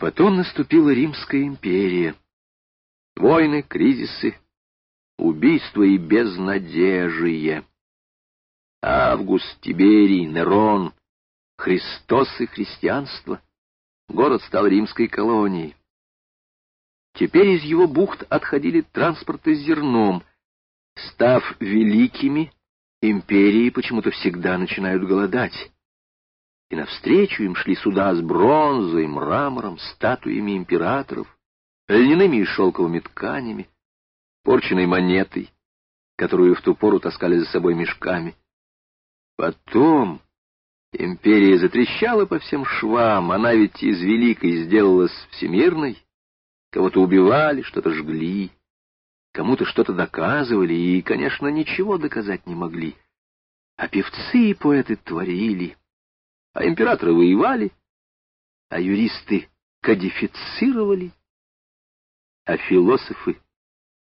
Потом наступила Римская империя. Войны, кризисы, убийства и безнадежие. Август, Тиберий, Нерон, Христос и христианство. Город стал римской колонией. Теперь из его бухт отходили транспорты с зерном. Став великими, империи почему-то всегда начинают голодать. И навстречу им шли суда с бронзой, мрамором, статуями императоров, льняными и шелковыми тканями, порченной монетой, которую в ту пору таскали за собой мешками. Потом империя затрещала по всем швам, она ведь из великой сделалась всемирной, кого-то убивали, что-то жгли, кому-то что-то доказывали и, конечно, ничего доказать не могли. А певцы и поэты творили, а императоры воевали, а юристы кодифицировали, а философы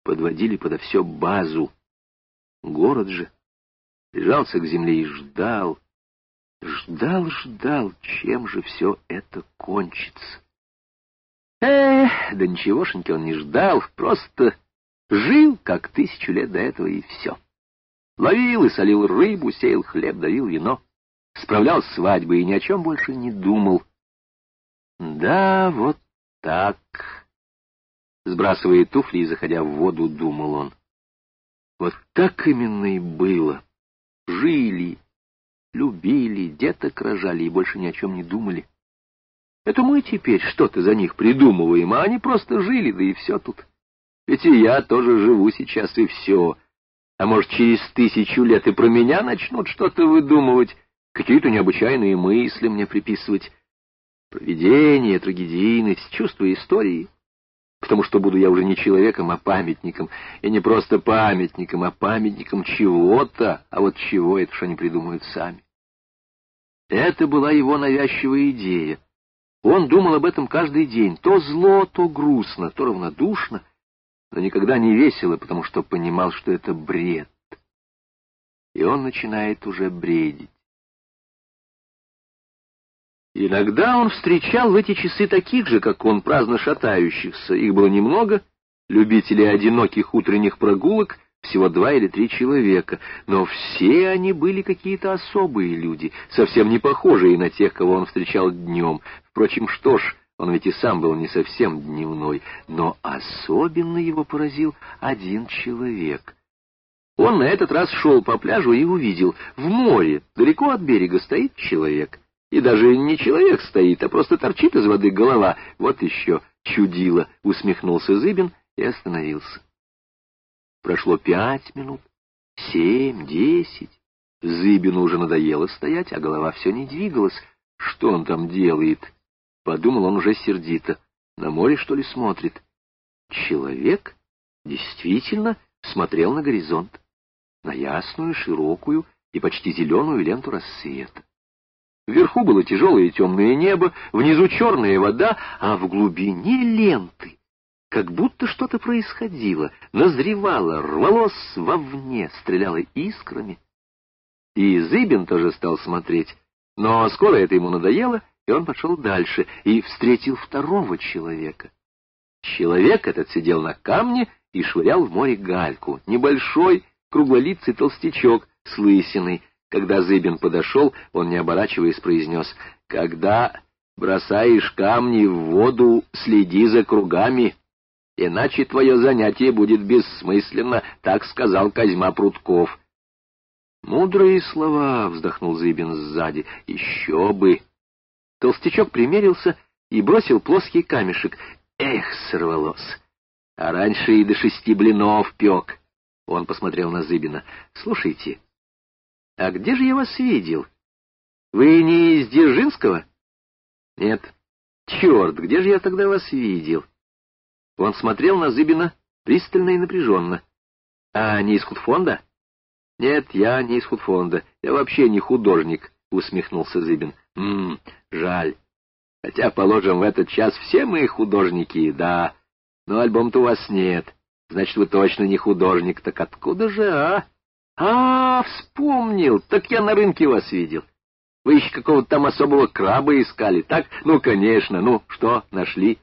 подводили подо все базу. Город же прижался к земле и ждал, ждал, ждал, чем же все это кончится. Эх, да ничегошеньки он не ждал, просто жил, как тысячу лет до этого, и все. Ловил и солил рыбу, сеял хлеб, давил вино, справлял свадьбы и ни о чем больше не думал. Да, вот так. Сбрасывая туфли и заходя в воду, думал он. Вот так именно и было жили, любили, деток рожали и больше ни о чем не думали. Это мы теперь что-то за них придумываем, а они просто жили, да и все тут. Ведь и я тоже живу сейчас, и все. А может, через тысячу лет и про меня начнут что-то выдумывать, какие-то необычайные мысли мне приписывать. Провидение, трагедийность, чувство истории — потому что буду я уже не человеком, а памятником, и не просто памятником, а памятником чего-то, а вот чего это что они придумают сами. Это была его навязчивая идея. Он думал об этом каждый день, то зло, то грустно, то равнодушно, но никогда не весело, потому что понимал, что это бред. И он начинает уже бредить. Иногда он встречал в эти часы таких же, как он, праздно шатающихся. Их было немного, любителей одиноких утренних прогулок, всего два или три человека, но все они были какие-то особые люди, совсем не похожие на тех, кого он встречал днем. Впрочем, что ж, он ведь и сам был не совсем дневной, но особенно его поразил один человек. Он на этот раз шел по пляжу и увидел, в море, далеко от берега, стоит человек — и даже не человек стоит, а просто торчит из воды голова. Вот еще чудило, — усмехнулся Зыбин и остановился. Прошло пять минут, семь, десять. Зыбину уже надоело стоять, а голова все не двигалась. Что он там делает? Подумал он уже сердито. На море, что ли, смотрит? Человек действительно смотрел на горизонт, на ясную, широкую и почти зеленую ленту рассвета. Вверху было тяжелое темное небо, внизу черная вода, а в глубине ленты. Как будто что-то происходило, назревало, рвалось вовне, стреляло искрами. И Зыбин тоже стал смотреть, но скоро это ему надоело, и он пошел дальше и встретил второго человека. Человек этот сидел на камне и швырял в море гальку, небольшой, круглолицый толстячок с лысиной, когда Зыбин подошел, он, не оборачиваясь, произнес, «Когда бросаешь камни в воду, следи за кругами, иначе твое занятие будет бессмысленно», — так сказал Козьма Прутков. «Мудрые слова», — вздохнул Зыбин сзади, — «еще бы». Толстячок примерился и бросил плоский камешек. Эх, сорвалось! А раньше и до шести блинов пек. Он посмотрел на Зыбина. «Слушайте, «А где же я вас видел? Вы не из Дзержинского?» «Нет». «Черт, где же я тогда вас видел?» Он смотрел на Зыбина пристально и напряженно. «А не из худфонда?» «Нет, я не из худфонда. Я вообще не художник», — усмехнулся Зыбин. «Ммм, жаль. Хотя, положим, в этот час все мы художники, да. Но альбом-то у вас нет. Значит, вы точно не художник. Так откуда же, а?» А, вспомнил, так я на рынке вас видел. Вы еще какого-то там особого краба искали, так? Ну, конечно, ну, что, нашли?